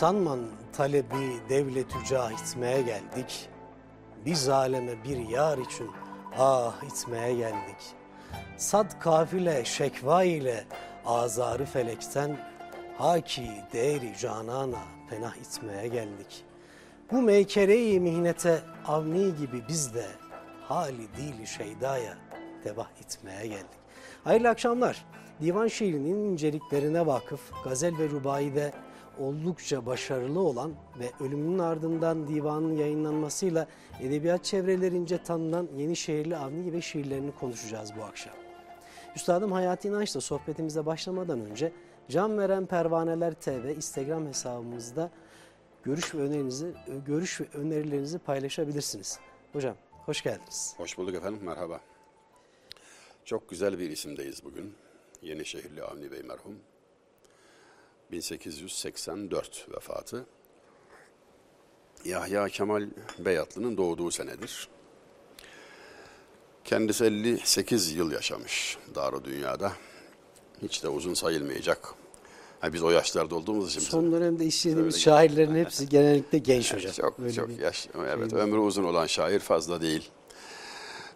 Sanman talebi devlet itmeye geldik. Biz aleme bir yar için ah itmeye geldik. Sad kafile şekva ile azarı felekten haki değeri canana penah itmeye geldik. Bu meykereyi mihnete avni gibi biz de hali dili şeydaya tebah itmeye geldik. Hayırlı akşamlar. Divan şiirinin inceliklerine vakıf, gazel ve rubayide oldukça başarılı olan ve ölümünün ardından divanın yayınlanmasıyla edebiyat çevrelerince tanınan Yenişehirli Avni ve şiirlerini konuşacağız bu akşam. Üstadım Hayati İnanç'la sohbetimize başlamadan önce Can Veren Pervaneler TV Instagram hesabımızda görüş ve önerinizi görüş ve önerilerinizi paylaşabilirsiniz. Hocam hoş geldiniz. Hoş bulduk efendim merhaba. Çok güzel bir isimdeyiz bugün. Yenişehirli Avni Bey merhum. 1884 vefatı. Yahya Kemal Beyatlı'nın doğduğu senedir. Kendisi 58 yıl yaşamış Darı Dünya'da. Hiç de uzun sayılmayacak. Ha, biz o yaşlarda olduğumuz için. Son dönemde işlediğimiz şairlerin hepsi genellikle genç hocam. Çok Böyle çok yaş. Evet, şey ömrü uzun olan şair fazla değil.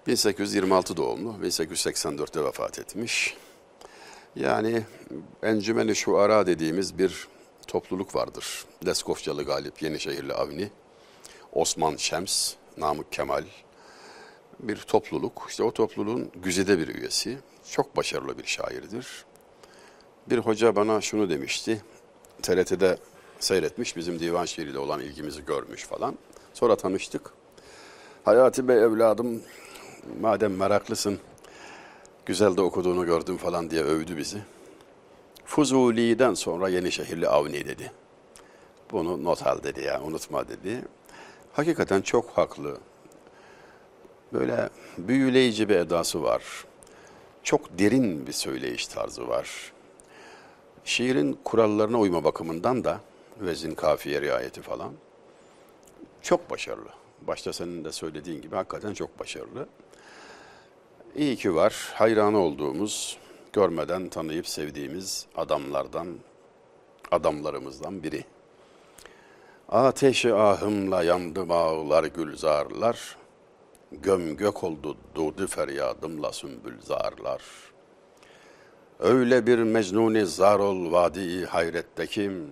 1826 doğumlu, 1884'te vefat etmiş. Yani Encümeni Şuara dediğimiz bir topluluk vardır. Leskofçalı Galip, Yenişehirli Avni, Osman Şems, Namık Kemal bir topluluk. İşte o topluluğun güzide bir üyesi. Çok başarılı bir şairdir. Bir hoca bana şunu demişti. TRT'de seyretmiş, bizim divan şiiriyle olan ilgimizi görmüş falan. Sonra tanıştık. Hayati Bey evladım, madem meraklısın, güzel de okuduğunu gördüm falan diye övdü bizi. Fuzuli'den sonra Yenişehirli Avni dedi. Bunu not al dedi ya, unutma dedi. Hakikaten çok haklı. Böyle büyüleyici bir edası var. Çok derin bir söyleyiş tarzı var. Şiirin kurallarına uyma bakımından da vezin, kafiye, riayeti falan çok başarılı. Başta senin de söylediğin gibi hakikaten çok başarılı. İyi ki var. Hayranı olduğumuz, görmeden tanıyıp sevdiğimiz adamlardan, adamlarımızdan biri. Ateşi ahımla yandı bağlar gülzarlar, göm gök oldu doğdu feryadımla sümbülzarlar. Öyle bir mecnuni zar ol vadi hayrettekim,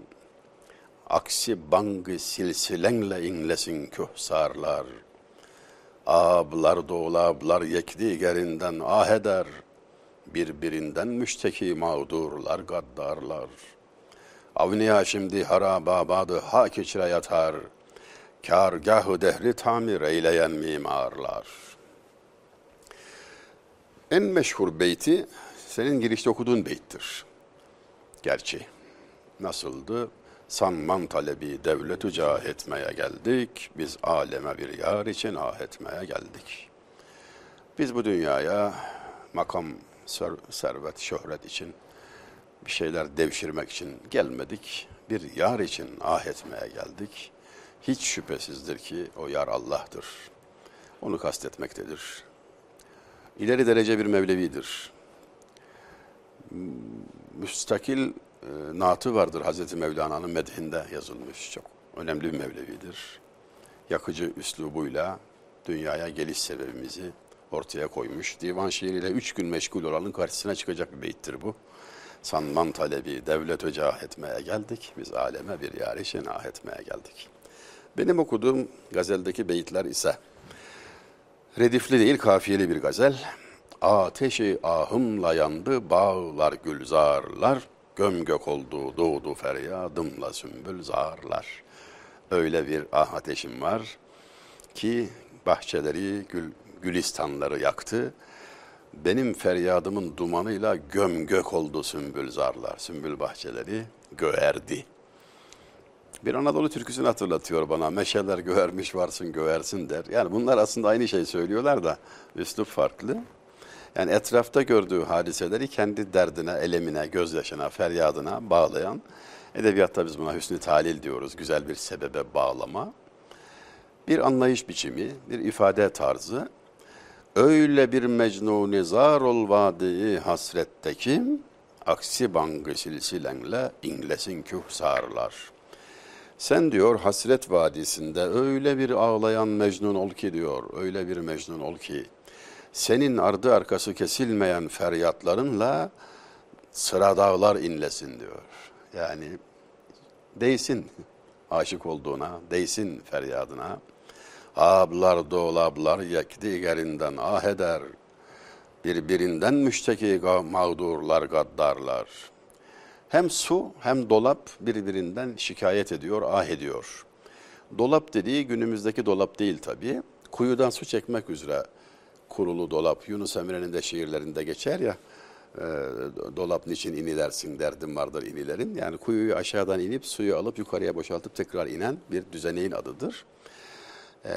aksi bangı silsilenle inlesin kühsarlar. Ablar doğulablar yekdigerinden ah eder, birbirinden müşteki mağdurlar gaddarlar. Avniya şimdi harababadı hak içre yatar, kârgâh-ı dehri tamir eyleyen mimarlar. En meşhur beyti senin girişte okuduğun beyttir. Gerçi nasıldı? Sanman talebi devlet cah etmeye geldik. Biz aleme bir yar için ah etmeye geldik. Biz bu dünyaya makam, servet, şöhret için bir şeyler devşirmek için gelmedik. Bir yar için ah etmeye geldik. Hiç şüphesizdir ki o yar Allah'tır. Onu kastetmektedir. İleri derece bir Mevlevidir. Müstakil e, naatı vardır Hazreti Mevlana'nın medhinde yazılmış. Çok önemli bir Mevlevidir. Yakıcı üslubuyla dünyaya geliş sebebimizi ortaya koymuş. Divan şiiriyle üç gün meşgul olanın karşısına çıkacak bir beyittir bu. Sanman talebi devlet ocah etmeye geldik. Biz aleme bir yar şenah etmeye geldik. Benim okuduğum gazeldeki beyitler ise redifli değil kafiyeli bir gazel. Ateşi ahımla yandı bağlar gülzarlar, göm gök oldu doğdu feryadımla sümbül zarlar. Öyle bir ah ateşim var ki bahçeleri, gül, gülistanları yaktı. Benim feryadımın dumanıyla göm gök oldu sümbül zarlar, sümbül bahçeleri göğerdi. Bir Anadolu türküsünü hatırlatıyor bana. Meşeler göğermiş varsın göğersin der. Yani bunlar aslında aynı şey söylüyorlar da üslup farklı. Yani etrafta gördüğü hadiseleri kendi derdine, elemine, gözyaşına, feryadına bağlayan, edebiyatta biz buna hüsnü talil diyoruz, güzel bir sebebe bağlama. Bir anlayış biçimi, bir ifade tarzı. Öyle bir mecnuni zar ol vadi hasretteki, aksi bangı silsilenle inlesin küh sarlar. Sen diyor hasret vadisinde öyle bir ağlayan Mecnun ol ki diyor, öyle bir Mecnun ol ki senin ardı arkası kesilmeyen feryatlarınla sıra dağlar inlesin diyor. Yani değsin aşık olduğuna, değsin feryadına. Ablar dolablar yekdigerinden ah eder. Birbirinden müşteki mağdurlar gaddarlar. Hem su hem dolap birbirinden şikayet ediyor, ah ediyor. Dolap dediği günümüzdeki dolap değil tabii. Kuyudan su çekmek üzere kurulu dolap. Yunus Emre'nin de şiirlerinde geçer ya. E, dolap niçin inilersin derdim vardır inilerin. Yani kuyuyu aşağıdan inip suyu alıp yukarıya boşaltıp tekrar inen bir düzeneğin adıdır. E,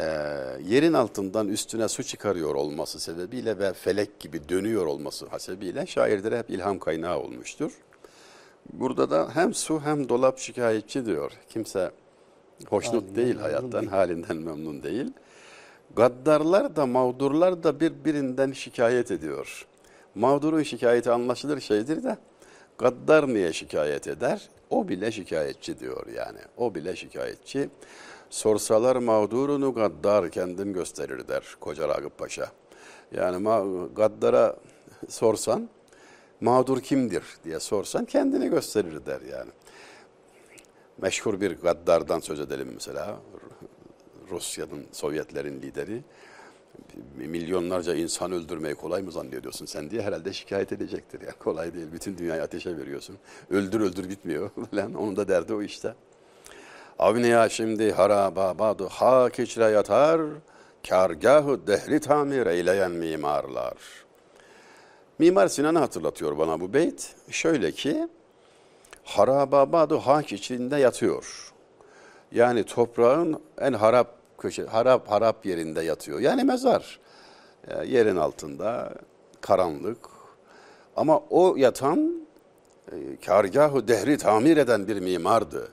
yerin altından üstüne su çıkarıyor olması sebebiyle ve felek gibi dönüyor olması hasebiyle şairlere hep ilham kaynağı olmuştur. Burada da hem su hem dolap şikayetçi diyor. Kimse hoşnut Halinden değil memnun hayattan, değil. halinden memnun değil. Gaddarlar da mağdurlar da birbirinden şikayet ediyor. Mağdurun şikayeti anlaşılır şeydir de gaddar niye şikayet eder? O bile şikayetçi diyor yani. O bile şikayetçi. Sorsalar mağdurunu gaddar kendim gösterir der Koca Ragıp Paşa. Yani gaddara sorsan mağdur kimdir diye sorsan kendini gösterir der yani. Meşhur bir gaddardan söz edelim mesela. Rusya'nın, Sovyetlerin lideri. Milyonlarca insan öldürmeyi kolay mı zannediyorsun sen diye herhalde şikayet edecektir. Ya kolay değil. Bütün dünyayı ateşe veriyorsun. Öldür öldür bitmiyor falan. Onun da derdi o işte. Avniya şimdi harababadu hak içre yatar. Kargahı dehri tamir eyleyen mimarlar. Mimar Sinan'ı hatırlatıyor bana bu beyt. Şöyle ki, harababadu hak içinde yatıyor. Yani toprağın en harap köşe, harap harap yerinde yatıyor. Yani mezar. E, yerin altında, karanlık. Ama o yatan e, kargahı dehri tamir eden bir mimardı.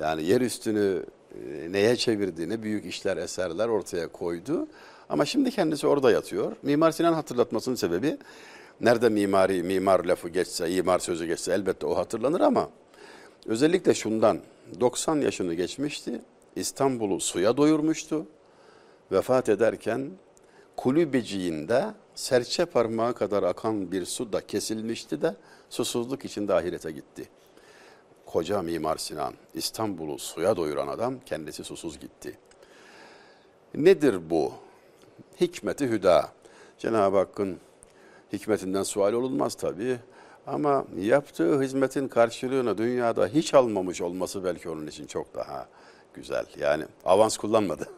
Yani yer üstünü e, neye çevirdiğini büyük işler, eserler ortaya koydu. Ama şimdi kendisi orada yatıyor. Mimar Sinan hatırlatmasının sebebi nerede mimari, mimar lafı geçse, imar sözü geçse elbette o hatırlanır ama özellikle şundan 90 yaşını geçmişti. İstanbul'u suya doyurmuştu. Vefat ederken kulübeciğinde serçe parmağı kadar akan bir su da kesilmişti de susuzluk içinde ahirete gitti. Koca Mimar Sinan, İstanbul'u suya doyuran adam kendisi susuz gitti. Nedir bu? Hikmeti hüda. Cenab-ı Hakk'ın hikmetinden sual olunmaz tabii. Ama yaptığı hizmetin karşılığını dünyada hiç almamış olması belki onun için çok daha güzel. Yani avans kullanmadı.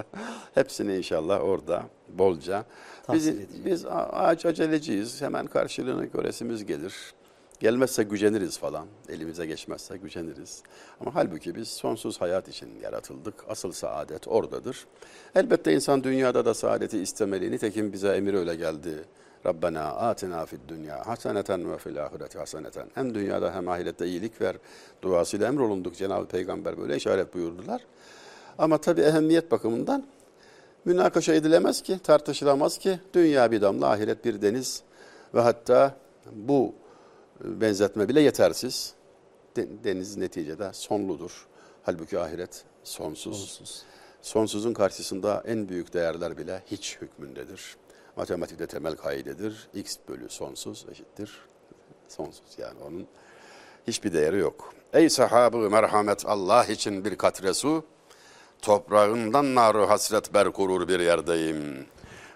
Hepsini inşallah orada bolca. Biz, edecek. biz ağaç aceleciyiz. Hemen karşılığını göresimiz gelir. Gelmezse güceniriz falan. Elimize geçmezse güceniriz. Ama halbuki biz sonsuz hayat için yaratıldık. Asıl saadet oradadır. Elbette insan dünyada da saadeti istemeli. Nitekim bize emir öyle geldi. Rabbena atina fid dünya haseneten ve fil ahireti haseneten. Hem dünyada hem ahirette iyilik ver duasıyla emrolunduk. Cenab-ı Peygamber böyle işaret buyurdular. Ama tabii ehemmiyet bakımından münakaşa edilemez ki, tartışılamaz ki. Dünya bir damla, ahiret bir deniz ve hatta bu benzetme bile yetersiz. De- Deniz neticede sonludur. Halbuki ahiret sonsuz. Sonsuz. Sonsuzun karşısında en büyük değerler bile hiç hükmündedir. Matematikte temel kaidedir. X bölü sonsuz eşittir. Sonsuz yani onun hiçbir değeri yok. Ey sahabı merhamet Allah için bir katre su, toprağından naru hasret berkurur bir yerdeyim.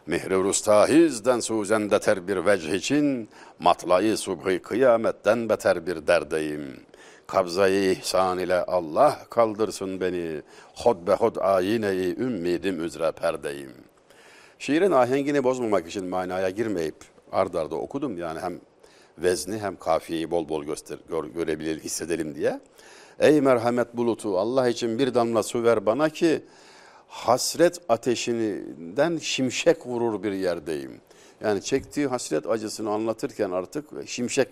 Mihri rustahizden suzende ter bir vecih için, matlayı subhi kıyametten beter bir derdeyim. Kabzayı ihsan ile Allah kaldırsın beni, hod be hod ayine-i ümmidim üzere perdeyim. Şiirin ahengini bozmamak için manaya girmeyip ard arda okudum yani hem vezni hem kafiyeyi bol bol göster, gör, görebilelim, hissedelim diye. Ey merhamet bulutu Allah için bir damla su ver bana ki hasret ateşinden şimşek vurur bir yerdeyim. Yani çektiği hasret acısını anlatırken artık şimşek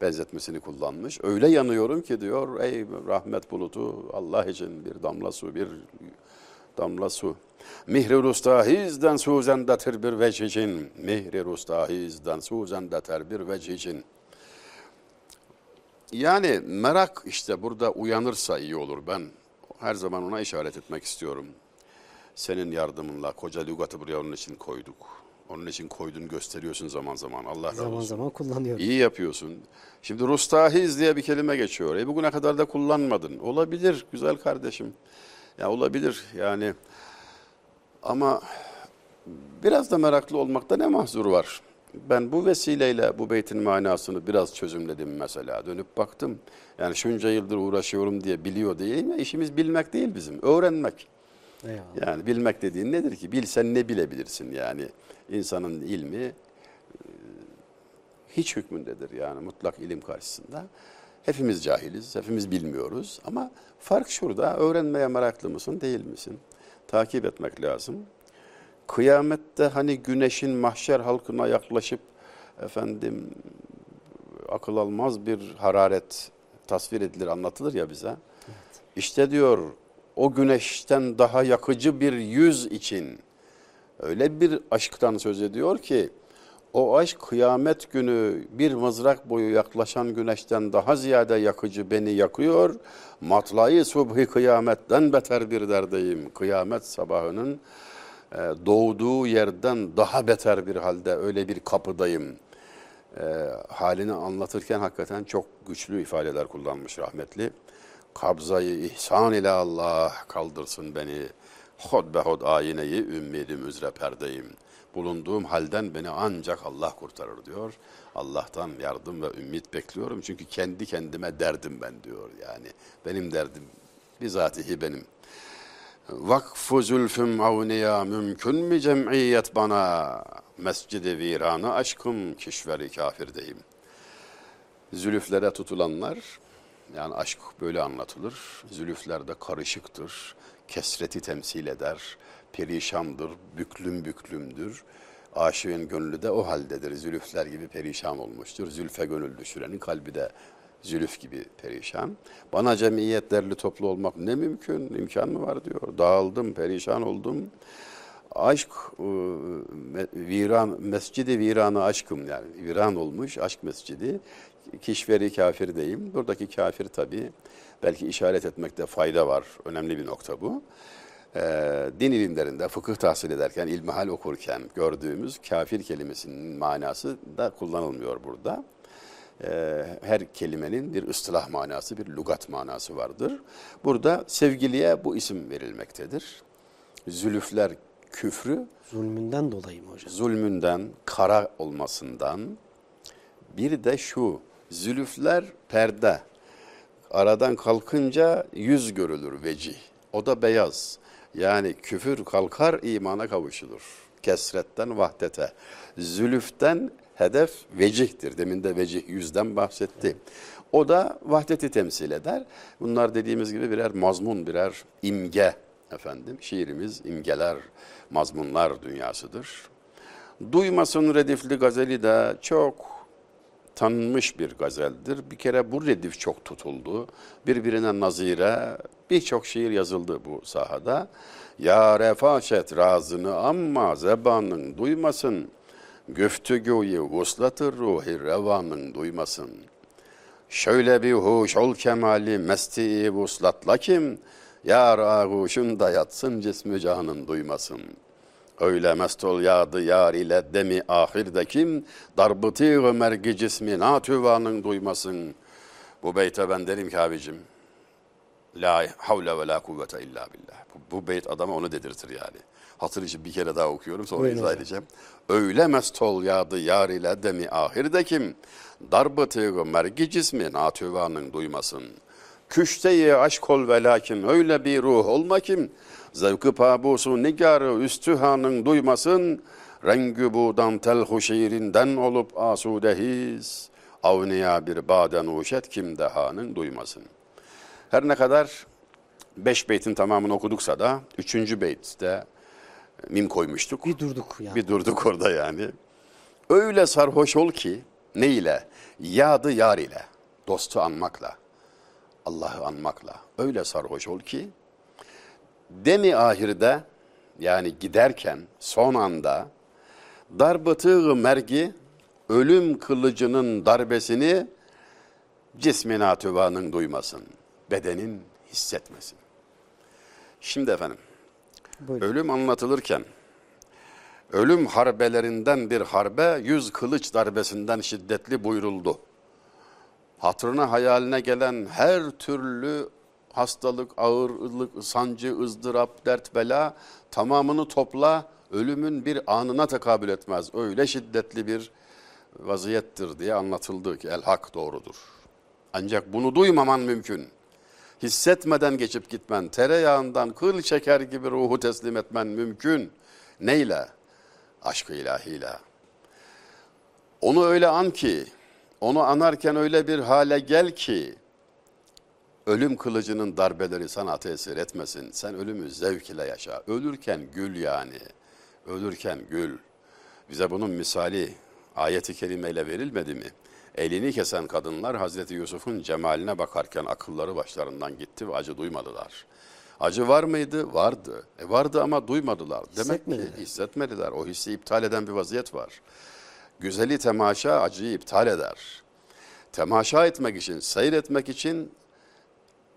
benzetmesini kullanmış. Öyle yanıyorum ki diyor ey rahmet bulutu Allah için bir damla su bir damla su. Mihri rustahizden suzendetir bir vecih için. Mihri rustahizden suzendetir bir vecih için. Yani merak işte burada uyanırsa iyi olur. Ben her zaman ona işaret etmek istiyorum. Senin yardımınla koca lügatı buraya onun için koyduk. Onun için koydun gösteriyorsun zaman zaman. Allah razı Zaman olsun. zaman kullanıyorum. İyi yapıyorsun. Şimdi Rustahiz diye bir kelime geçiyor. E bugüne kadar da kullanmadın. Olabilir güzel kardeşim. Ya olabilir yani. Ama biraz da meraklı olmakta ne mahzur var? Ben bu vesileyle bu beytin manasını biraz çözümledim mesela. Dönüp baktım. Yani şunca yıldır uğraşıyorum diye biliyor değil mi? İşimiz bilmek değil bizim. Öğrenmek. Eyvallah. Yani bilmek dediğin nedir ki? Bilsen ne bilebilirsin yani. İnsanın ilmi e, hiç hükmündedir yani mutlak ilim karşısında. Hepimiz cahiliz, hepimiz bilmiyoruz ama fark şurada öğrenmeye meraklı mısın değil misin? Takip etmek lazım. Kıyamette hani güneşin mahşer halkına yaklaşıp efendim akıl almaz bir hararet tasvir edilir, anlatılır ya bize. İşte diyor o güneşten daha yakıcı bir yüz için öyle bir aşktan söz ediyor ki o aşk kıyamet günü bir mızrak boyu yaklaşan güneşten daha ziyade yakıcı beni yakıyor. Matlayı subhi kıyametten beter bir derdeyim. Kıyamet sabahının e, doğduğu yerden daha beter bir halde öyle bir kapıdayım. E, halini anlatırken hakikaten çok güçlü ifadeler kullanmış rahmetli. Kabzayı ihsan ile Allah kaldırsın beni. Hod be hod ayineyi ümmidim üzre perdeyim. Bulunduğum halden beni ancak Allah kurtarır diyor. Allah'tan yardım ve ümit bekliyorum. Çünkü kendi kendime derdim ben diyor yani. Benim derdim bizatihi benim. Vakfu zülfüm avniya mümkün mü cemiyet bana? Mescidi viranı aşkım kişveri kafirdeyim. Zülüflere tutulanlar yani aşk böyle anlatılır. Zülüfler de karışıktır. Kesreti temsil eder. Perişandır, büklüm büklümdür. Aşığın gönlü de o haldedir. Zülüfler gibi perişan olmuştur. Zülfe gönül düşürenin kalbi de zülüf gibi perişan. Bana cemiyet derli toplu olmak ne mümkün? İmkan mı var diyor. Dağıldım, perişan oldum. Aşk me- viran mescidi viranı aşkım yani viran olmuş aşk mescidi kişveri kafirdeyim. Buradaki kafir tabi belki işaret etmekte fayda var. Önemli bir nokta bu. Ee, din ilimlerinde fıkıh tahsil ederken, ilmihal okurken gördüğümüz kafir kelimesinin manası da kullanılmıyor burada. Ee, her kelimenin bir ıstılah manası, bir lugat manası vardır. Burada sevgiliye bu isim verilmektedir. Zülüfler küfrü, Zulmünden dolayı mı hocam? zulmünden, kara olmasından, bir de şu, zülüfler perde. Aradan kalkınca yüz görülür vecih. O da beyaz. Yani küfür kalkar, imana kavuşulur. Kesretten vahdete. Zülüften hedef vecihtir. Demin de vecih yüzden bahsetti. O da vahdeti temsil eder. Bunlar dediğimiz gibi birer mazmun, birer imge efendim. Şiirimiz imgeler, mazmunlar dünyasıdır. Duymasın redifli gazeli de çok tanınmış bir gazeldir. Bir kere bu redif çok tutuldu. Birbirine nazire birçok şiir yazıldı bu sahada. Ya refaşet razını amma zebanın duymasın. Güftügüyü vuslatır ruhi revanın duymasın. Şöyle bir huş ol kemali mesti vuslatla kim? Yar ağuşun da yatsın cismi canın duymasın. Öyle mest ol yağdı yar ile demi ahirde kim? Darbıtı ömergi cismi natüvanın duymasın. Bu beyte ben derim ki abicim. La havle ve la kuvvete illa billah. Bu, bu beyt adama onu dedirtir yani. Hatır için bir kere daha okuyorum sonra Buyurun izah edeceğim. Öyle mest ol yağdı yar ile demi ahirde kim? Darbıtı ömergi cismi natüvanın duymasın. Küşteyi aşk ol ve lakin öyle bir ruh olma kim? Zevkı pabusu nigarı üstühanın duymasın. Rengi bu dantel huşirinden olup asudehiz. Avniya bir baden uşet kim dehanın duymasın. Her ne kadar beş beytin tamamını okuduksa da üçüncü beytte mim koymuştuk. Bir durduk yani. Bir durduk orada yani. Öyle sarhoş ol ki ne ile? Yadı yar ile. Dostu anmakla. Allah'ı anmakla. Öyle sarhoş ol ki demi ahirde yani giderken son anda darbıtığı mergi ölüm kılıcının darbesini cismin atüvanın duymasın. Bedenin hissetmesin. Şimdi efendim, Buyurun. ölüm anlatılırken, ölüm harbelerinden bir harbe yüz kılıç darbesinden şiddetli buyuruldu. Hatırına hayaline gelen her türlü hastalık, ağırlık, sancı, ızdırap, dert, bela tamamını topla ölümün bir anına tekabül etmez. Öyle şiddetli bir vaziyettir diye anlatıldı ki el hak doğrudur. Ancak bunu duymaman mümkün. Hissetmeden geçip gitmen, tereyağından kıl çeker gibi ruhu teslim etmen mümkün. Neyle? Aşk-ı ilahiyle. Onu öyle an ki, onu anarken öyle bir hale gel ki, ölüm kılıcının darbeleri sana tesir etmesin. Sen ölümü zevk ile yaşa. Ölürken gül yani. Ölürken gül. Bize bunun misali ayeti kerimeyle verilmedi mi? Elini kesen kadınlar Hazreti Yusuf'un cemaline bakarken akılları başlarından gitti ve acı duymadılar. Acı var mıydı? Vardı. E vardı ama duymadılar. Demek ki Hissetmediler. hissetmediler. O hissi iptal eden bir vaziyet var. Güzeli temaşa acıyı iptal eder. Temaşa etmek için, seyretmek için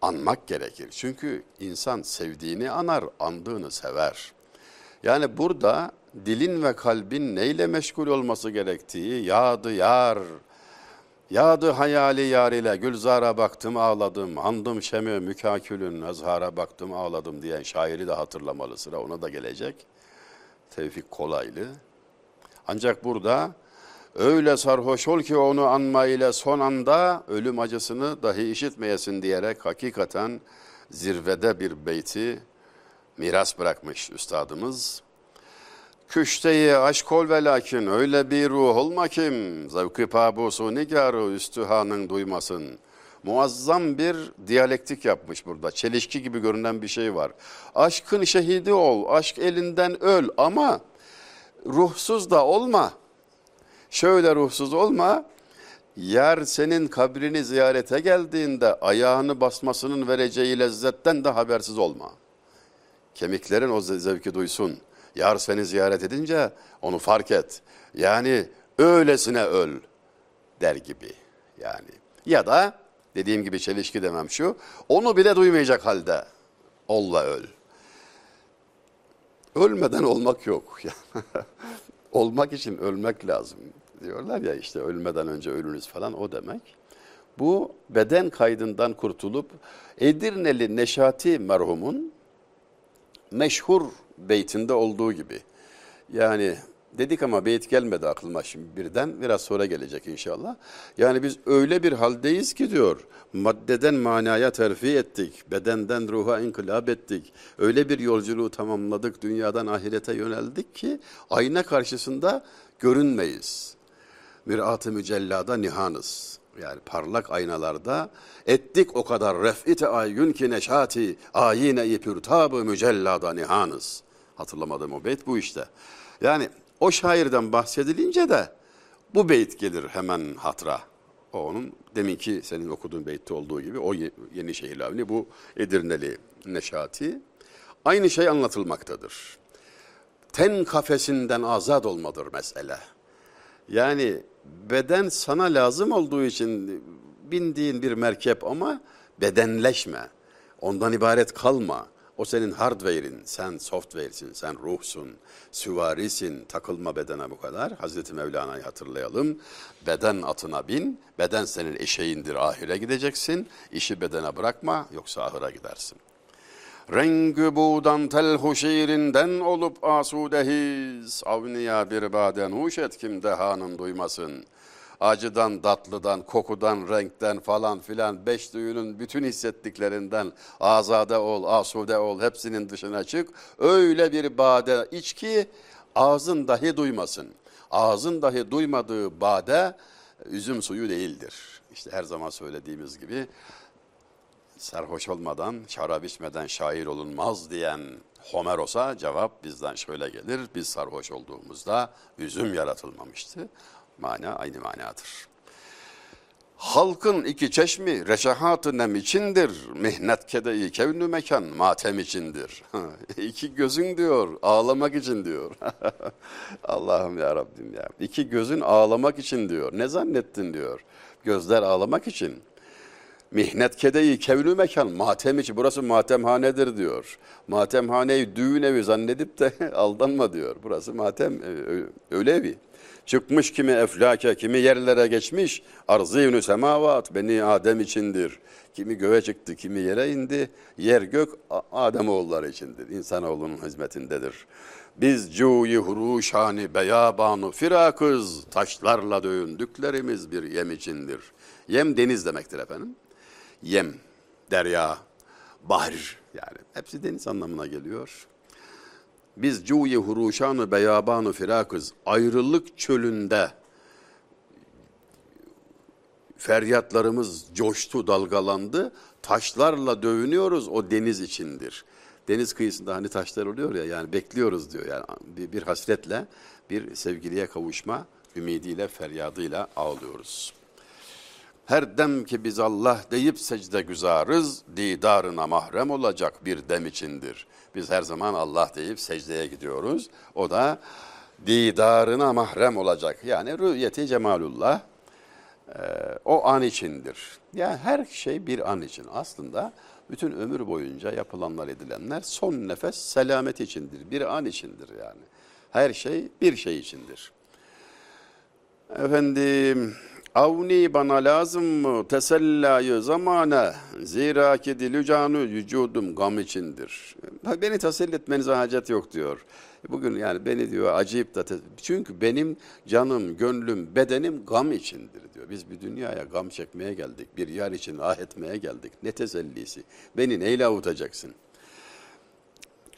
anmak gerekir. Çünkü insan sevdiğini anar, andığını sever. Yani burada dilin ve kalbin neyle meşgul olması gerektiği yadı yar, yadı hayali yar ile gülzara baktım ağladım, andım şemi mükakülün azhara baktım ağladım diyen şairi de hatırlamalı sıra ona da gelecek. Tevfik Kolaylı. Ancak burada öyle sarhoş ol ki onu anma ile son anda ölüm acısını dahi işitmeyesin diyerek hakikaten zirvede bir beyti miras bırakmış üstadımız. Küşteyi aşk ol ve lakin öyle bir ruh olma kim zevkı pabusu nigarı üstühanın duymasın. Muazzam bir diyalektik yapmış burada. Çelişki gibi görünen bir şey var. Aşkın şehidi ol, aşk elinden öl ama ruhsuz da olma. Şöyle ruhsuz olma. Yer senin kabrini ziyarete geldiğinde ayağını basmasının vereceği lezzetten de habersiz olma. Kemiklerin o zevki duysun. Yar seni ziyaret edince onu fark et. Yani öylesine öl der gibi yani. Ya da dediğim gibi çelişki demem şu. Onu bile duymayacak halde ol ve öl. Ölmeden olmak yok. olmak için ölmek lazım. Diyorlar ya işte ölmeden önce ölünüz falan o demek. Bu beden kaydından kurtulup Edirneli Neşati merhumun meşhur beytinde olduğu gibi. Yani dedik ama beyt gelmedi aklıma şimdi birden. Biraz sonra gelecek inşallah. Yani biz öyle bir haldeyiz ki diyor. Maddeden manaya terfi ettik. Bedenden ruha inkılap ettik. Öyle bir yolculuğu tamamladık. Dünyadan ahirete yöneldik ki ayna karşısında görünmeyiz. Mirat-ı mücellada nihanız. Yani parlak aynalarda ettik o kadar ref'i teayyün ki neşati ayine-i pürtab-ı mücellada nihanız. Hatırlamadığım o beyt bu işte. Yani o şairden bahsedilince de bu beyt gelir hemen hatıra. O onun deminki senin okuduğun beytte olduğu gibi o Ye- Yenişehir Avni bu Edirneli Neşati. Aynı şey anlatılmaktadır. Ten kafesinden azat olmadır mesele. Yani beden sana lazım olduğu için bindiğin bir merkep ama bedenleşme. Ondan ibaret kalma. O senin hardware'in, sen software'sin, sen ruhsun, süvarisin, takılma bedene bu kadar. Hazreti Mevlana'yı hatırlayalım. Beden atına bin, beden senin eşeğindir, ahire gideceksin. İşi bedene bırakma, yoksa ahıra gidersin. Rengü buğdan telhu şiirinden olup asudehiz. Avniya bir baden huş et kim dehanın duymasın. Acıdan, tatlıdan, kokudan, renkten falan filan beş duyunun bütün hissettiklerinden azade ol, asude ol, hepsinin dışına çık. Öyle bir bade iç ki ağzın dahi duymasın. Ağzın dahi duymadığı bade üzüm suyu değildir. İşte her zaman söylediğimiz gibi sarhoş olmadan, şarap içmeden şair olunmaz diyen Homeros'a cevap bizden şöyle gelir. Biz sarhoş olduğumuzda üzüm yaratılmamıştı. Mana aynı manadır. Halkın iki çeşmi reşahatı nem içindir. Mihnet kedeyi kevnü mekan matem içindir. iki gözün diyor ağlamak için diyor. Allah'ım ya Rabbim ya. İki gözün ağlamak için diyor. Ne zannettin diyor. Gözler ağlamak için. Mihnet kedeyi kevnü mekan matem içi burası matemhanedir diyor. Matemhaneyi düğün evi zannedip de aldanma diyor. Burası matem öyle evi. Çıkmış kimi eflake, kimi yerlere geçmiş. Arzı semavat beni Adem içindir. Kimi göğe çıktı, kimi yere indi. Yer gök Adem oğulları içindir. İnsanoğlunun hizmetindedir. Biz cuyi huruşani beyabanu firakız. Taşlarla dövündüklerimiz bir yem içindir. Yem deniz demektir efendim. Yem, derya, bahir yani hepsi deniz anlamına geliyor. Biz cuyi huruşanı beyabanu firakız ayrılık çölünde feryatlarımız coştu, dalgalandı. Taşlarla dövünüyoruz o deniz içindir. Deniz kıyısında hani taşlar oluyor ya yani bekliyoruz diyor. Yani bir, bir hasretle bir sevgiliye kavuşma ümidiyle, feryadıyla ağlıyoruz. Her dem ki biz Allah deyip secde güzarız, didarına mahrem olacak bir dem içindir. Biz her zaman Allah deyip secdeye gidiyoruz. O da didarına mahrem olacak. Yani rüyeti cemalullah e, o an içindir. Yani her şey bir an için. Aslında bütün ömür boyunca yapılanlar edilenler son nefes selamet içindir. Bir an içindir yani. Her şey bir şey içindir. Efendim Avni bana lazım mı tesellayı zamana zira ki dilücanı vücudum gam içindir. Beni teselli etmenize hacet yok diyor. Bugün yani beni diyor acayip da çünkü benim canım, gönlüm, bedenim gam içindir diyor. Biz bir dünyaya gam çekmeye geldik. Bir yer için ah etmeye geldik. Ne tesellisi. Beni neyle avutacaksın?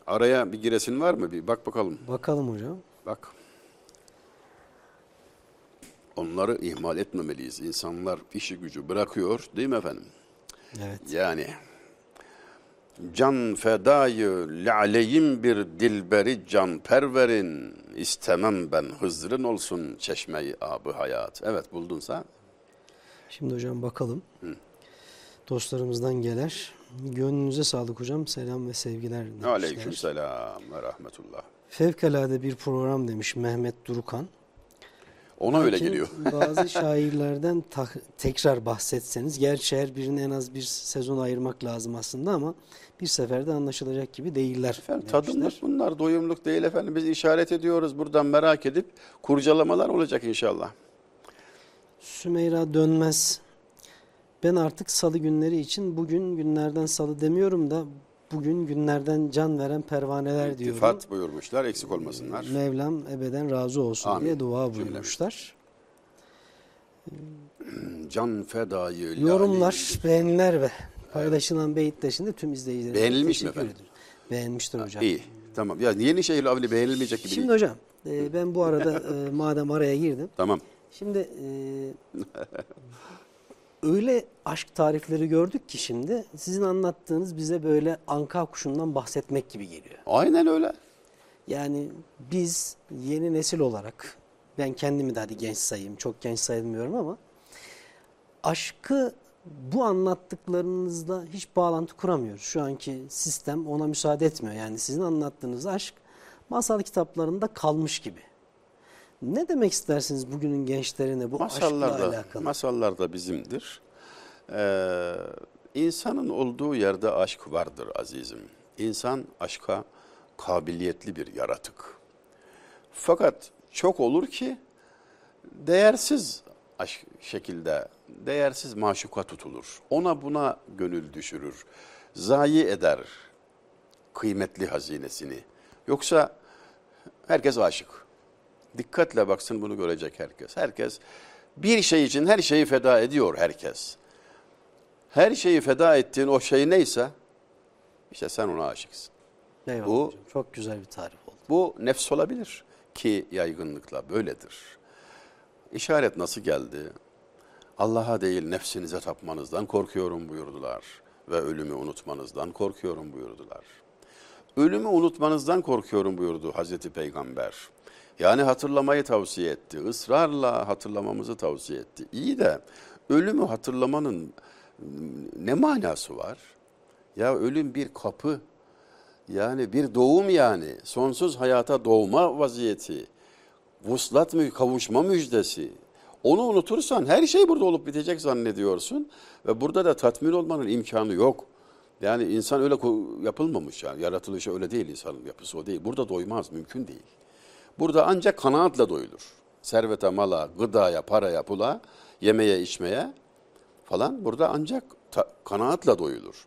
Araya bir giresin var mı? Bir bak bakalım. Bakalım hocam. Bak. Onları ihmal etmemeliyiz. İnsanlar işi gücü bırakıyor değil mi efendim? Evet. Yani can fedayı la'leyim bir dilberi can perverin istemem ben hızrın olsun çeşmeyi abı hayat. Evet buldunsa. Şimdi hocam bakalım. Hı. Dostlarımızdan gelir. Gönlünüze sağlık hocam. Selam ve sevgiler. Aleyküm selam ve rahmetullah. Fevkalade bir program demiş Mehmet Durukan. Ona Lakin öyle geliyor. bazı şairlerden tekrar bahsetseniz, gerçi her birine en az bir sezon ayırmak lazım aslında ama bir seferde anlaşılacak gibi değiller. Efendim, tadımlık bunlar, doyumluk değil efendim. Biz işaret ediyoruz buradan merak edip kurcalamalar olacak inşallah. Sümeyra Dönmez. Ben artık salı günleri için bugün günlerden salı demiyorum da bugün günlerden can veren pervaneler diyorum. İltifat buyurmuşlar eksik olmasınlar. Mevlam ebeden razı olsun Amin. diye dua buyurmuşlar. Can fedayı. Yorumlar, beğeniler ve paylaşılan beyitler şimdi tüm izleyicilerime Beğenilmiş mi efendim? Ediyorum. Beğenmiştir hocam. İyi tamam. Ya Yenişehir avni beğenilmeyecek gibi Şimdi değil. hocam e, ben bu arada e, madem araya girdim. Tamam. Şimdi e, öyle aşk tarifleri gördük ki şimdi sizin anlattığınız bize böyle anka kuşundan bahsetmek gibi geliyor. Aynen öyle. Yani biz yeni nesil olarak ben kendimi de hadi genç sayayım çok genç sayılmıyorum ama aşkı bu anlattıklarınızla hiç bağlantı kuramıyoruz. Şu anki sistem ona müsaade etmiyor. Yani sizin anlattığınız aşk masal kitaplarında kalmış gibi. Ne demek istersiniz bugünün gençlerine bu masallarda, aşkla alakalı? Masallar da bizimdir. Ee, insanın olduğu yerde aşk vardır azizim. İnsan aşka kabiliyetli bir yaratık. Fakat çok olur ki değersiz aşk şekilde, değersiz maşuka tutulur. Ona buna gönül düşürür. Zayi eder kıymetli hazinesini. Yoksa herkes aşık. Dikkatle baksın bunu görecek herkes. Herkes bir şey için her şeyi feda ediyor herkes. Her şeyi feda ettiğin o şey neyse işte sen ona aşıksın. Eyvallah bu, hocam. Çok güzel bir tarif oldu. Bu nefs olabilir ki yaygınlıkla böyledir. İşaret nasıl geldi? Allah'a değil nefsinize tapmanızdan korkuyorum buyurdular. Ve ölümü unutmanızdan korkuyorum buyurdular. Ölümü unutmanızdan korkuyorum buyurdu Hazreti Peygamber. Yani hatırlamayı tavsiye etti. Israrla hatırlamamızı tavsiye etti. İyi de ölümü hatırlamanın ne manası var? Ya ölüm bir kapı. Yani bir doğum yani. Sonsuz hayata doğma vaziyeti. Vuslat mı kavuşma müjdesi. Onu unutursan her şey burada olup bitecek zannediyorsun. Ve burada da tatmin olmanın imkanı yok. Yani insan öyle yapılmamış yani. Yaratılışı öyle değil insanın yapısı o değil. Burada doymaz, mümkün değil. Burada ancak kanaatle doyulur. Servete, mala, gıdaya, paraya, pula, yemeye, içmeye falan burada ancak kanaatle doyulur.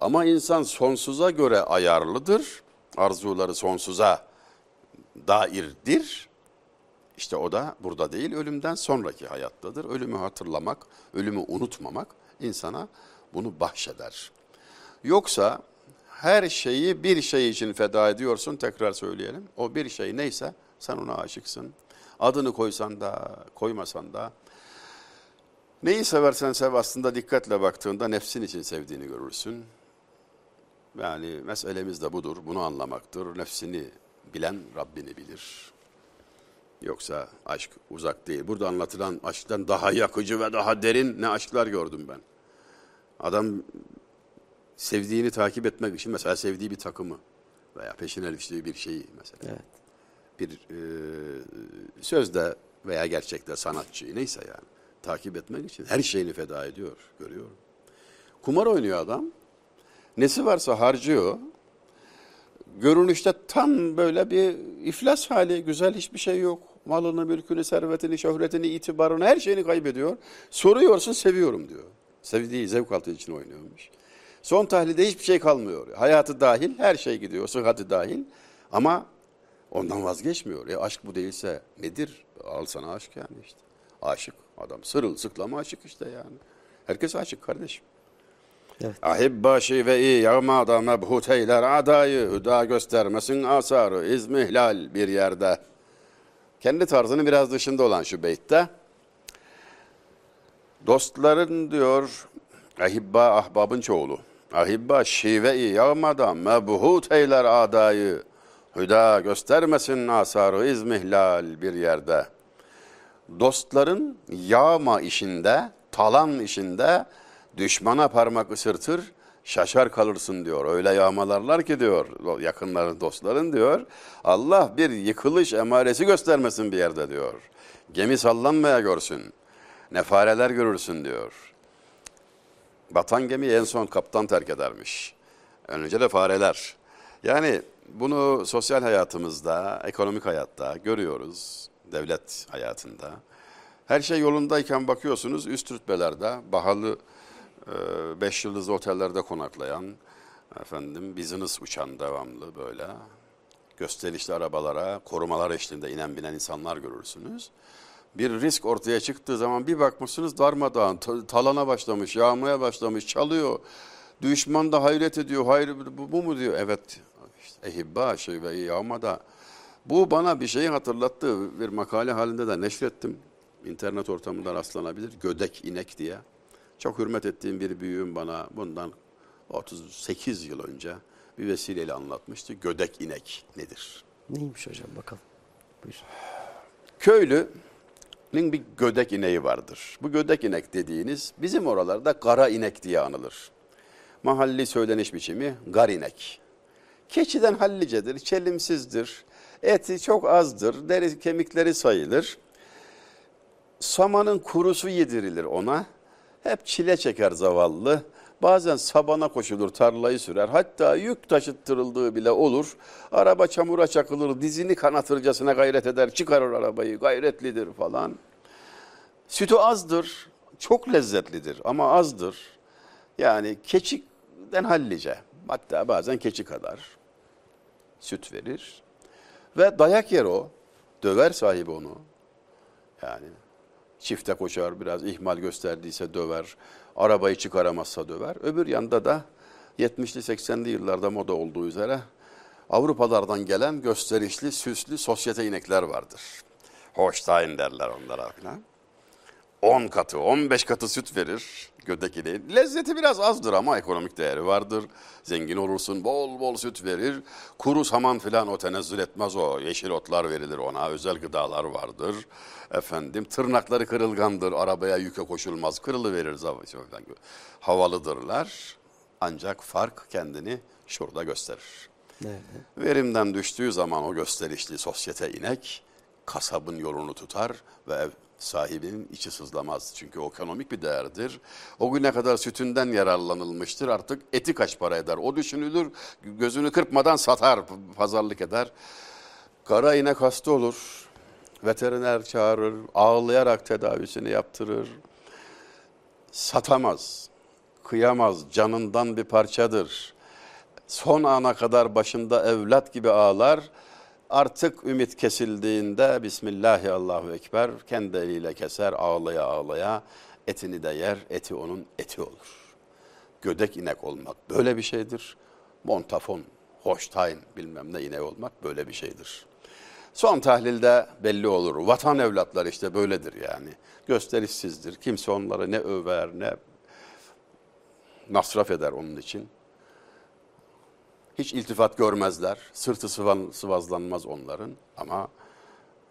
Ama insan sonsuza göre ayarlıdır. Arzuları sonsuza dairdir. İşte o da burada değil, ölümden sonraki hayattadır. Ölümü hatırlamak, ölümü unutmamak insana bunu bahşeder. Yoksa her şeyi bir şey için feda ediyorsun, tekrar söyleyelim. O bir şey neyse sen ona aşıksın. Adını koysan da, koymasan da. Neyi seversen sev aslında dikkatle baktığında nefsin için sevdiğini görürsün. Yani meselemiz de budur, bunu anlamaktır. Nefsini bilen Rabbini bilir. Yoksa aşk uzak değil. Burada anlatılan aşktan daha yakıcı ve daha derin ne aşklar gördüm ben. Adam sevdiğini takip etmek için mesela sevdiği bir takımı veya peşine düştüğü bir şeyi mesela. Evet. Bir e, sözde veya gerçekte sanatçıyı neyse yani takip etmek için her şeyini feda ediyor, görüyorum. Kumar oynuyor adam. Nesi varsa harcıyor. Görünüşte tam böyle bir iflas hali, güzel hiçbir şey yok. Malını, mülkünü, servetini, şöhretini, itibarını, her şeyini kaybediyor. Soruyorsun seviyorum diyor. Sevdiği zevk altı için oynuyormuş. Son tahlilde hiçbir şey kalmıyor. Hayatı dahil, her şey gidiyor, sıhhati dahil. Ama ondan vazgeçmiyor. E aşk bu değilse nedir? Al sana aşk yani işte. Aşık adam. Sırılsıklama aşık işte yani. Herkes aşık kardeşim. Evet. Ahibba şive-i yağmada mebhut eyler adayı, hüda göstermesin asarı, izmihlal bir yerde. Kendi tarzının biraz dışında olan şu beytte. Dostların diyor, ahibba ahbabın çoğulu. Ahibba şive-i yağmada mebhut eyler adayı, hüda göstermesin asarı, izmihlal bir yerde. Dostların yağma işinde, talan işinde düşmana parmak ısırtır, şaşar kalırsın diyor. Öyle yağmalarlar ki diyor yakınların, dostların diyor. Allah bir yıkılış emaresi göstermesin bir yerde diyor. Gemi sallanmaya görsün. Ne fareler görürsün diyor. Batan gemiyi en son kaptan terk edermiş. Önce de fareler. Yani bunu sosyal hayatımızda, ekonomik hayatta görüyoruz. Devlet hayatında. Her şey yolundayken bakıyorsunuz üst rütbelerde, bahalı e, beş yıldızlı otellerde konaklayan, efendim business uçan devamlı böyle gösterişli arabalara, korumalar eşliğinde inen binen insanlar görürsünüz. Bir risk ortaya çıktığı zaman bir bakmışsınız darmadağın, ta- talana başlamış, yağmaya başlamış, çalıyor. Düşman da hayret ediyor, hayır bu, bu mu diyor. Evet, ehibba şey ve yağmada. Bu bana bir şeyi hatırlattı. Bir makale halinde de neşrettim. İnternet ortamında rastlanabilir. Gödek inek diye. Çok hürmet ettiğim bir büyüğüm bana bundan 38 yıl önce bir vesileyle anlatmıştı. Gödek inek nedir? Neymiş hocam bakalım. Buyur. Köylünün bir gödek ineği vardır. Bu gödek inek dediğiniz bizim oralarda kara inek diye anılır. Mahalli söyleniş biçimi gar inek. Keçiden hallicedir, çelimsizdir. Eti çok azdır, deri kemikleri sayılır. Samanın kurusu yedirilir ona. Hep çile çeker zavallı. Bazen sabana koşulur, tarlayı sürer. Hatta yük taşıttırıldığı bile olur. Araba çamura çakılır, dizini kanatırcasına gayret eder, çıkarır arabayı, gayretlidir falan. Sütü azdır, çok lezzetlidir ama azdır. Yani keçiden hallice, hatta bazen keçi kadar süt verir. Ve dayak yer o, döver sahibi onu. Yani çifte koşar, biraz ihmal gösterdiyse döver, arabayı çıkaramazsa döver. Öbür yanda da 70'li 80'li yıllarda moda olduğu üzere Avrupalardan gelen gösterişli, süslü sosyete inekler vardır. Holstein derler onlara falan. 10 katı, 15 katı süt verir gödek ineği. Lezzeti biraz azdır ama ekonomik değeri vardır. Zengin olursun, bol bol süt verir. Kuru saman filan o tenezzül etmez o. Yeşil otlar verilir ona, özel gıdalar vardır. Efendim tırnakları kırılgandır, arabaya yüke koşulmaz, kırılı verir. Havalıdırlar. Ancak fark kendini şurada gösterir. Nerede? Verimden düştüğü zaman o gösterişli sosyete inek kasabın yolunu tutar ve sahibinin içi sızlamaz. Çünkü o ekonomik bir değerdir. O güne kadar sütünden yararlanılmıştır. Artık eti kaç para eder? O düşünülür. Gözünü kırpmadan satar, pazarlık eder. Kara inek hasta olur. Veteriner çağırır, ağlayarak tedavisini yaptırır. Satamaz, kıyamaz, canından bir parçadır. Son ana kadar başında evlat gibi ağlar. Artık ümit kesildiğinde Bismillahi Allahu Ekber kendi eliyle keser ağlaya ağlaya etini de yer eti onun eti olur. Gödek inek olmak böyle bir şeydir. Montafon, Holstein bilmem ne inek olmak böyle bir şeydir. Son tahlilde belli olur. Vatan evlatları işte böyledir yani. Gösterişsizdir. Kimse onları ne över ne masraf eder onun için. Hiç iltifat görmezler. Sırtı sıvan, sıvazlanmaz onların ama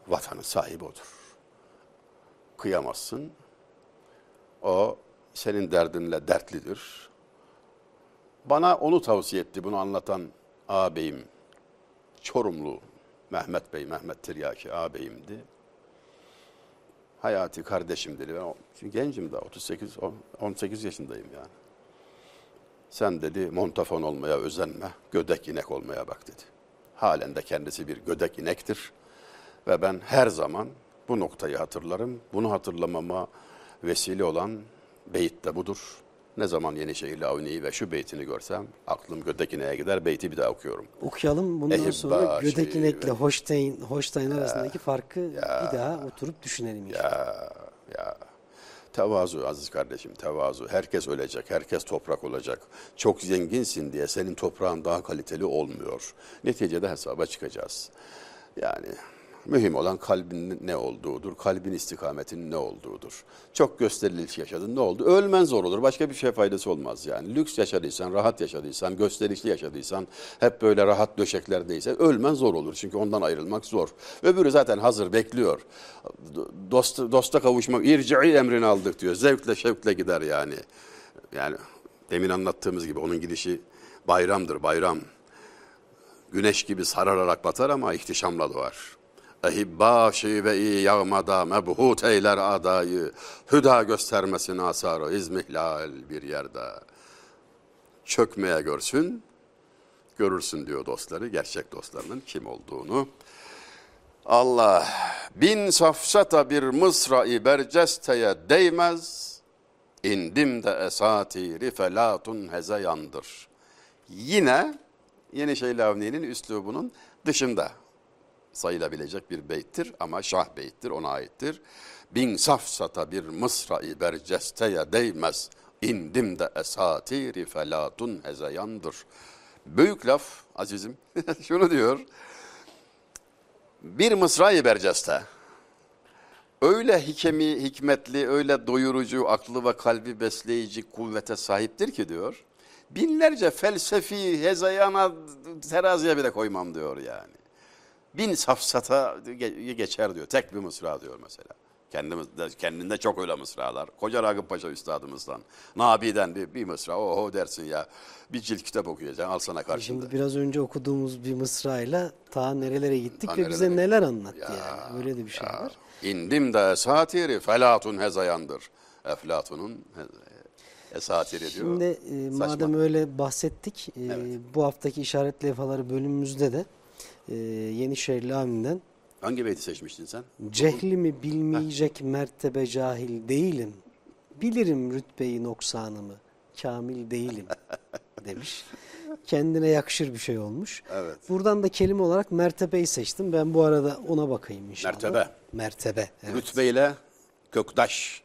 vatanın sahibi odur. Kıyamazsın. O senin derdinle dertlidir. Bana onu tavsiye etti bunu anlatan ağabeyim. Çorumlu Mehmet Bey, Mehmet Tiryaki ağabeyimdi. Hayati kardeşim dedi. Ben çünkü gencim daha 38, 18 yaşındayım yani. Sen dedi montafon olmaya özenme, gödek inek olmaya bak dedi. Halen de kendisi bir gödek inektir. Ve ben her zaman bu noktayı hatırlarım. Bunu hatırlamama vesile olan beyit de budur. Ne zaman Yenişehir Avni'yi ve şu beytini görsem aklım gödek ineğe gider, beyti bir daha okuyorum. Okuyalım bundan Ehibba sonra Gödek şey Holstein, Holstein arasındaki farkı bir daha oturup düşünelim inşallah. Ya tevazu aziz kardeşim tevazu. Herkes ölecek, herkes toprak olacak. Çok zenginsin diye senin toprağın daha kaliteli olmuyor. Neticede hesaba çıkacağız. Yani mühim olan kalbin ne olduğudur, kalbin istikametinin ne olduğudur. Çok gösteriliş yaşadın ne oldu? Ölmen zor olur, başka bir şey faydası olmaz yani. Lüks yaşadıysan, rahat yaşadıysan, gösterişli yaşadıysan, hep böyle rahat döşeklerdeysen ölmen zor olur. Çünkü ondan ayrılmak zor. Öbürü zaten hazır bekliyor. Dost, dosta kavuşmak, irci'i emrini aldık diyor. Zevkle şevkle gider yani. Yani demin anlattığımız gibi onun gidişi bayramdır, bayram. Güneş gibi sarararak batar ama ihtişamla doğar. Ehibba şive-i yağmada mebhut eyler adayı. Hüda göstermesin asarı izmihlal bir yerde. Çökmeye görsün, görürsün diyor dostları, gerçek dostlarının kim olduğunu. Allah bin safsata bir mısra-i bercesteye değmez, indim de esati rifelatun hezeyandır. Yine Yenişehir Avni'nin üslubunun dışında sayılabilecek bir beyttir ama şah beyttir ona aittir. Bin safsata bir mısra-i bercesteye değmez, indim de esati rifelatun hezeyandır. Büyük laf azizim şunu diyor. Bir mısra-i öyle hikemi, hikmetli, öyle doyurucu, aklı ve kalbi besleyici kuvvete sahiptir ki diyor. Binlerce felsefi hezayana teraziye bile koymam diyor yani. Bin safsata ge- geçer diyor. Tek bir mısra diyor mesela. Kendimizde, kendinde çok öyle mısralar. Koca Ragıp Paşa üstadımızdan. Nabi'den bir, bir mısra. Oho dersin ya. Bir cilt kitap okuyacaksın. Al sana karşında. Şimdi biraz önce okuduğumuz bir mısrayla ta nerelere gittik Ta ve bize nerelere neler anlattı Ya, yani. Öyle de bir şey var. İndim de esatiri felatun hezayandır. Eflatun'un esatiri diyor. Şimdi e, madem öyle bahsettik, e, Evet. bu haftaki işaret levhaları bölümümüzde de e, Yenişehirli Amin'den Hangi beyti seçmiştin sen? Cehlimi bilmeyecek mertebe cahil değilim. Bilirim rütbeyi noksanımı, kamil değilim demiş. Kendine yakışır bir şey olmuş. Evet. Buradan da kelime olarak mertebeyi seçtim. Ben bu arada ona bakayım inşallah. Mertebe. Mertebe. Evet. Rütbeyle köktaş.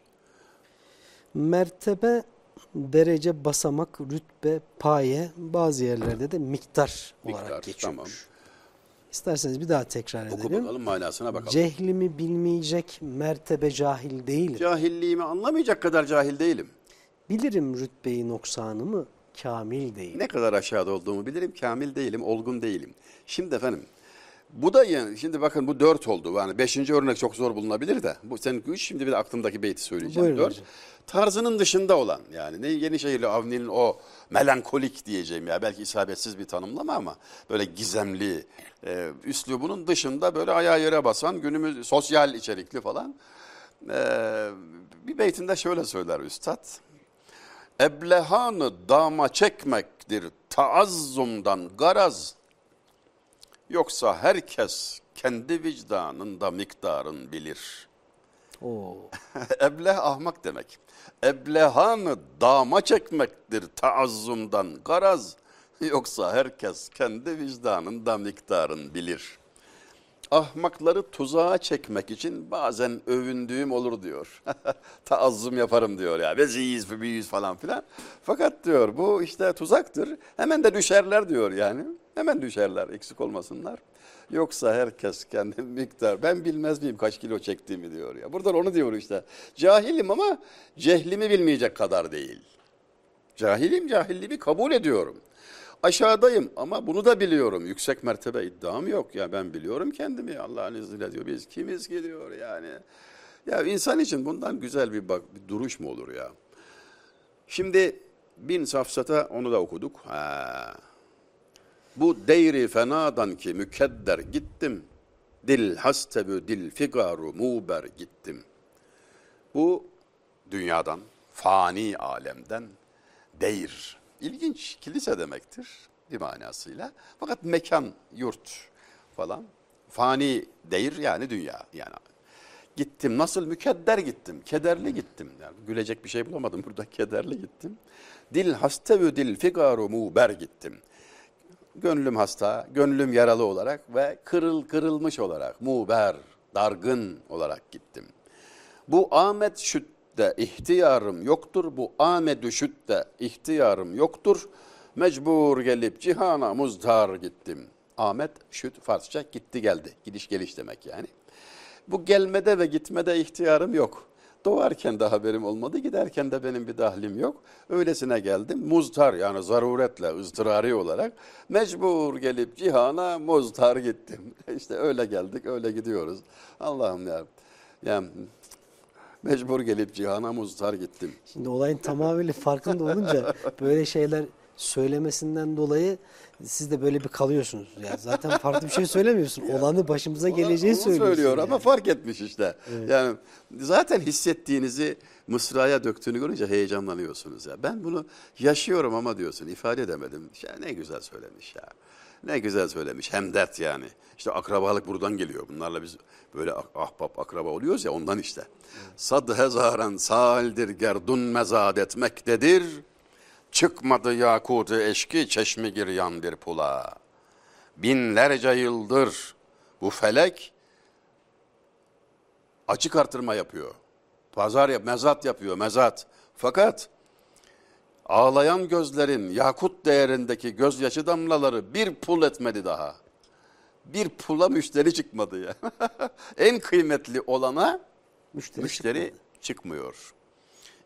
Mertebe, derece, basamak, rütbe, paye bazı yerlerde de miktar, olarak Miktar, geçiyormuş. tamam. İsterseniz bir daha tekrar Oku edelim. bakalım manasına bakalım. Cehlimi bilmeyecek mertebe cahil değilim. Cahilliğimi anlamayacak kadar cahil değilim. Bilirim rütbeyi noksanımı kamil değil. Ne kadar aşağıda olduğumu bilirim. Kamil değilim, olgun değilim. Şimdi efendim bu da yani, şimdi bakın bu dört oldu. Yani beşinci örnek çok zor bulunabilir de. Bu senin üç şimdi bir de aklımdaki beyti söyleyeceğim. Buyurun dört. hocam. Tarzının dışında olan yani ne Yenişehirli Avni'nin o melankolik diyeceğim ya belki isabetsiz bir tanımlama ama böyle gizemli e, üslubunun dışında böyle ayağa yere basan günümüz sosyal içerikli falan Ee, bir beytinde şöyle söyler üstad. Eblehanı dama çekmektir taazzumdan garaz. Yoksa herkes kendi vicdanında miktarın bilir. Oo. Ebleh ahmak demek. Eblehanı dama çekmektir taazzumdan garaz. Yoksa herkes kendi vicdanında miktarın bilir. Ahmakları tuzağa çekmek için bazen övündüğüm olur diyor. Taazzum yaparım diyor ya. Biz iyiyiz, büyüyüz falan filan. Fakat diyor bu işte tuzaktır. Hemen de düşerler diyor yani. Hemen düşerler eksik olmasınlar. Yoksa herkes kendi miktar. Ben bilmez miyim kaç kilo çektiğimi diyor ya. Buradan onu diyor işte. Cahilim ama cehlimi bilmeyecek kadar değil. Cahilim cahilliğimi kabul ediyorum. Aşağıdayım ama bunu da biliyorum. Yüksek mertebe iddiam yok. Ya ben biliyorum kendimi Allah'ın izniyle diyor. Biz kimiz ki diyor yani. Ya insan için bundan güzel bir bak bir duruş mu olur ya? Şimdi bin safsata onu da okuduk. Ha. Bu deyri fenadan ki mükedder gittim. Dil hastebü dil figaru muber gittim. Bu dünyadan, fani alemden deyr. İlginç, kilise demektir bir manasıyla. Fakat mekan, yurt falan. Fani deyr yani dünya. Yani gittim nasıl mükedder gittim, kederli gittim. Yani gülecek bir şey bulamadım burada kederli gittim. Dil hastevü dil figaru muber gittim. Gönlüm hasta, gönlüm yaralı olarak ve kırıl kırılmış olarak, muber, dargın olarak gittim. Bu Ahmet şütte ihtiyarım yoktur, bu Ahmet şütte ihtiyarım yoktur. Mecbur gelip cihana muzdar gittim. Ahmet şüt Farsça gitti geldi, gidiş geliş demek yani. Bu gelmede ve gitmede ihtiyarım yok. Doğarken de haberim olmadı, giderken de benim bir dahlim yok. Öylesine geldim, muztar yani zaruretle, ızdırari olarak mecbur gelip cihana muztar gittim. İşte öyle geldik, öyle gidiyoruz. Allah'ım ya. Yani mecbur gelip cihana muztar gittim. Şimdi olayın tamamıyla farkında olunca böyle şeyler söylemesinden dolayı siz de böyle bir kalıyorsunuz. Yani zaten farklı bir şey söylemiyorsun. Olanı başımıza geleceği Onu söylüyorsun. söylüyor yani. ama fark etmiş işte. Yani zaten hissettiğinizi mısraya döktüğünü görünce heyecanlanıyorsunuz ya. Ben bunu yaşıyorum ama diyorsun ifade edemedim. Ya ne güzel söylemiş ya. Ne güzel söylemiş. Hem dert yani. İşte akrabalık buradan geliyor. Bunlarla biz böyle ah- ahbap akraba oluyoruz ya ondan işte. Sad hezaren saldir gerdun mezad etmektedir. Çıkmadı yakutu eşki çeşmi giryan bir pula. Binlerce yıldır bu felek açık artırma yapıyor. Pazar yap, mezat yapıyor, mezat. Fakat ağlayan gözlerin yakut değerindeki gözyaşı damlaları bir pul etmedi daha. Bir pula müşteri çıkmadı ya. en kıymetli olana Müşteri, müşteri çıkmadı. çıkmıyor.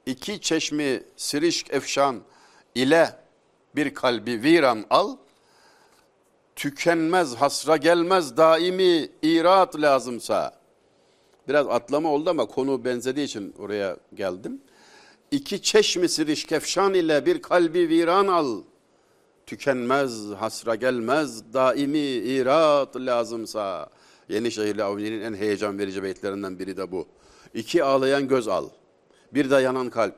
İki çeşmi sirişk efşan ile bir kalbi viran al. Tükenmez hasra gelmez daimi irat lazımsa. Biraz atlama oldu ama konu benzediği için oraya geldim. İki çeşmi sirişk efşan ile bir kalbi viran al. Tükenmez, hasra gelmez, daimi irat lazımsa. Yenişehirli Avni'nin en heyecan verici beytlerinden biri de bu. İki ağlayan göz al, bir de yanan kalp.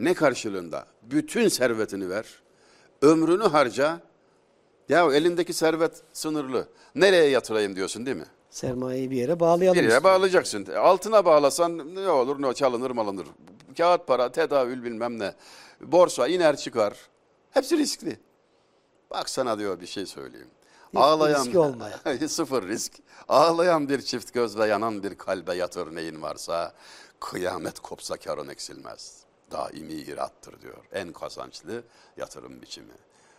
Ne karşılığında? Bütün servetini ver, ömrünü harca. Ya elindeki servet sınırlı. Nereye yatırayım diyorsun değil mi? Sermayeyi bir yere bağlayalım. Bir yere istiyor. bağlayacaksın. Altına bağlasan ne olur ne çalınır malınır. Kağıt para, tedavül bilmem ne. Borsa iner çıkar. Hepsi riskli. Bak sana diyor bir şey söyleyeyim. Hiç riski olmayan. sıfır risk. Ağlayan bir çift gözle yanan bir kalbe yatır neyin varsa. Kıyamet kopsa karın eksilmez. Daimi irattır diyor. En kazançlı yatırım biçimi.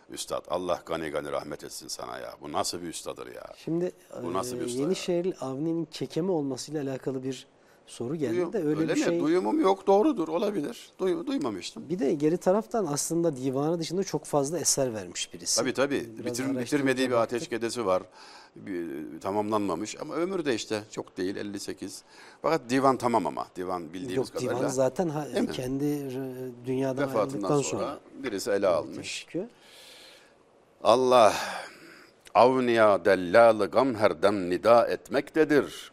Üstad Allah gani gani rahmet etsin sana ya. Bu nasıl bir üstadır ya. Şimdi Bu nasıl bir e, usta ya? Yenişehirli Avni'nin kekeme olmasıyla alakalı bir soru geldi Duyum- de öyle, bir mi? şey. Duyumum yok doğrudur olabilir. Duy, duymamıştım. Bir de geri taraftan aslında divanı dışında çok fazla eser vermiş birisi. Tabii tabii. Biraz Bitir, bitirmediği bir ateş gedesi var. Bir, tamamlanmamış ama ömür de işte çok değil 58. Fakat divan tamam ama divan bildiğimiz Yok kadarıyla divanı zaten ha- kendi dünyadan vefatından ayrıldıktan sonra, sonra. birisi ele almış. çıkıyor. Allah avniya dellalı gam her dem nida etmektedir.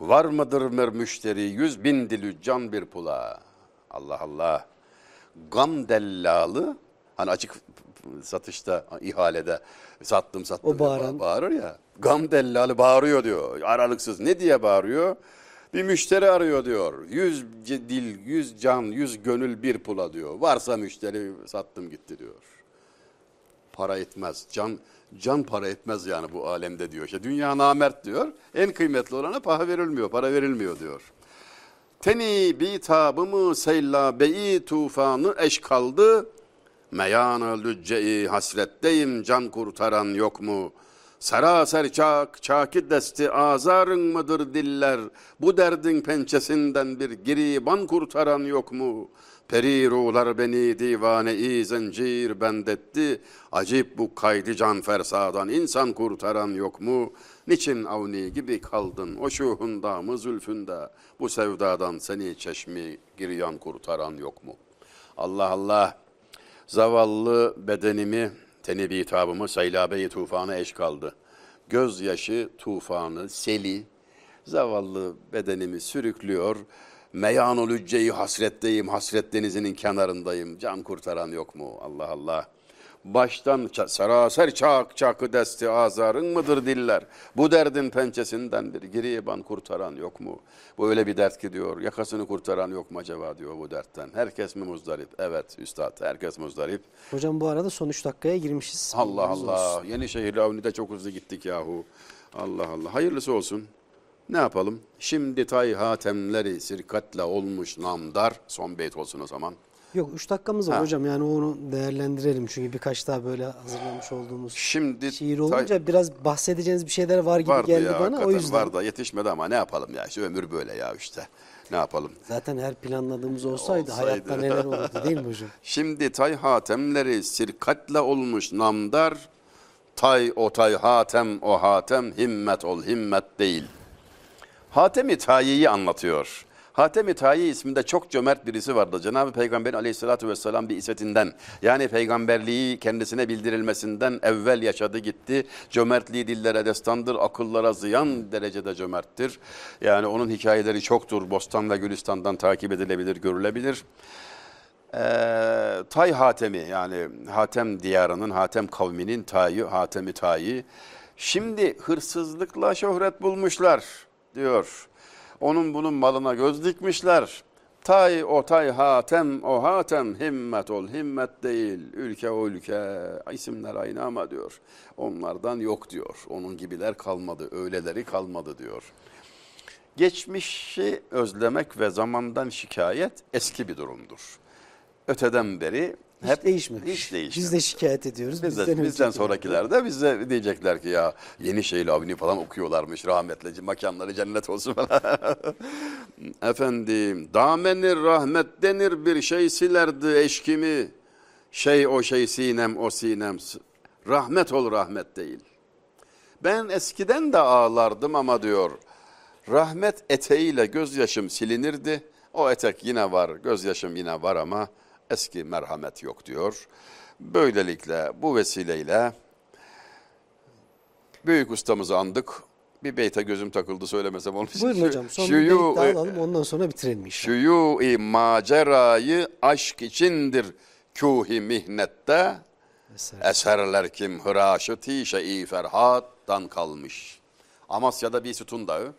Var mıdır mer müşteri yüz bin dilü can bir pula. Allah Allah. Gam dellalı hani açık satışta ihalede sattım sattım O bağıran. ba- bağırır ya. Gam dellalı bağırıyor diyor aralıksız. Ne diye bağırıyor? Bir müşteri arıyor diyor. Yüz dil, yüz can, yüz gönül bir pula diyor. Varsa müşteri sattım gitti diyor. Para etmez. Can can para etmez yani bu alemde diyor. İşte dünya namert diyor. En kıymetli olana para verilmiyor, para verilmiyor diyor. Teni bitabımı seyla beyi tufanı eş kaldı. Meyan lücceyi hasretteyim can kurtaran yok mu? Seraser çak, çaki desti azarın mıdır diller? Bu derdin pençesinden bir giriban kurtaran yok mu? Peri ruhlar beni divane-i zincir bendetti. Acip bu kaydı can fersadan insan kurtaran yok mu? Niçin avni gibi kaldın o şuhunda mı zülfünde? Bu sevdadan seni çeşmi giryan kurtaran yok mu? Allah Allah. Zavallı bedenimi, teni bitabımı seylabe-i eş kaldı. Gözyaşı tufanı, seli, zavallı bedenimi sürüklüyor. Meyan-ı lücceyi hasretteyim, hasret denizinin kenarındayım. Can kurtaran yok mu? Allah Allah. Baştan saraser çak çakı desti azarın mıdır diller? Bu derdin pençesinden bir giriban kurtaran yok mu? Bu öyle bir dert ki diyor. Yakasını kurtaran yok mu acaba diyor bu dertten. Herkes mi muzdarip? Evet üstad herkes muzdarip. Hocam bu arada son 3 dakikaya girmişiz. Allah Bilginiz Allah. olsun. Yenişehir Avni'de çok hızlı gittik yahu. Allah Allah. Hayırlısı olsun. Ne yapalım? Şimdi tay hatemleri sirkatle olmuş namdar. Son beyt olsun o zaman. Yok 3 dakikamız var Ha. hocam yani onu değerlendirelim. Çünkü birkaç daha böyle hazırlamış olduğumuz Şimdi şiir olunca biraz bahsedeceğiniz bir şeyler var gibi vardı geldi ya, bana. O hakikaten yüzden Var da yetişmedi ama ne yapalım ya. İşte ömür böyle ya işte. Ne yapalım? zaten her planladığımız olsaydı, Olsaydı. hayatta neler olurdu değil mi hocam? Şimdi tay hatemleri sirkatle olmuş namdar. Tay o tay hatem o hatem himmet ol himmet değil. Hatemi Tayi'yi anlatıyor. Hatemi Tayi isminde çok cömert birisi vardı. Cenab-ı Peygamber aleyhissalatü vesselam bir isetinden yani peygamberliği kendisine bildirilmesinden evvel yaşadı gitti. Cömertliği dillere destandır, akıllara ziyan derecede cömerttir. Yani onun hikayeleri çoktur. Bostan ve Gülistan'dan takip edilebilir, görülebilir. Ee, Tay Hatemi yani Hatem diyarının, Hatem kavminin Tayı, Hatemi Tayi. Şimdi hırsızlıkla şöhret bulmuşlar diyor. Onun bunun malına göz dikmişler. Tay o tay hatem o hatem himmet ol himmet değil ülke o ülke isimler aynı ama diyor. Onlardan yok diyor. Onun gibiler kalmadı öyleleri kalmadı diyor. Geçmişi özlemek ve zamandan şikayet eski bir durumdur. Öteden beri Hiç hep değişmedi. Hiç değişmedi. Biz de şikayet ediyoruz. Biz de- bizden, bizden, öncekiler. sonrakiler de bize diyecekler ki ya yeni şeyle avni falan okuyorlarmış rahmetli makanları cennet olsun falan. Efendim damenir rahmet denir bir şey silerdi eşkimi. Şey o şey sinem o sinem rahmet ol rahmet değil. Ben eskiden de ağlardım ama diyor rahmet eteğiyle gözyaşım silinirdi. O etek yine var gözyaşım yine var ama eski merhamet yok diyor. Böylelikle bu vesileyle büyük ustamızı andık. Bir beyte gözüm takıldı söylemesem olmuş. Buyurun hocam son bir Şuyu- beyt daha alalım ondan sonra bitirelim inşallah. Şuyu-i macerayı aşk içindir kuhi mihnette. Mesela. Eserler kim hıraşı tişe-i Ferhat'tan kalmış. Amasya'da bir sütun dağı.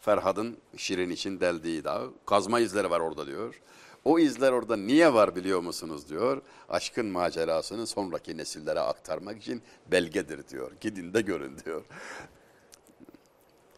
Ferhat'ın şirin için deldiği dağ. Kazma izleri var orada diyor. O izler orada niye var biliyor musunuz diyor. Aşkın macerasını sonraki nesillere aktarmak için belgedir diyor. Gidin de görün diyor.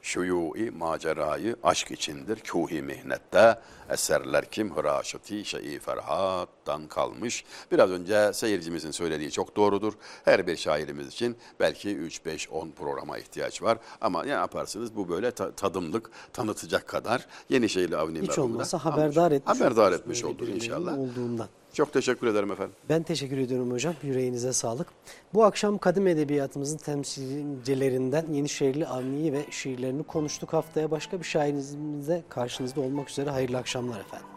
Şuyu-i macerayı aşk içindir kuhi mihnette eserler kim hıraşıti şeyi ferhattan kalmış. Biraz önce seyircimizin söylediği çok doğrudur. Her bir şairimiz için belki 3 5 10 programa ihtiyaç var ama ne yaparsınız bu böyle ta- tadımlık tanıtacak kadar Yenişehirli Avni Hiç olmazsa haberdar etmiş Haberdar etmiş olduk inşallah. Olduğundan. Çok teşekkür ederim efendim. Ben teşekkür ediyorum hocam. Yüreğinize sağlık. Bu akşam kadim edebiyatımızın temsilcilerinden Yenişehirli Avni'yi ve şiirlerini konuştuk. Haftaya başka bir şairimizle karşınızda olmak üzere hayırlı akşamlar efendim.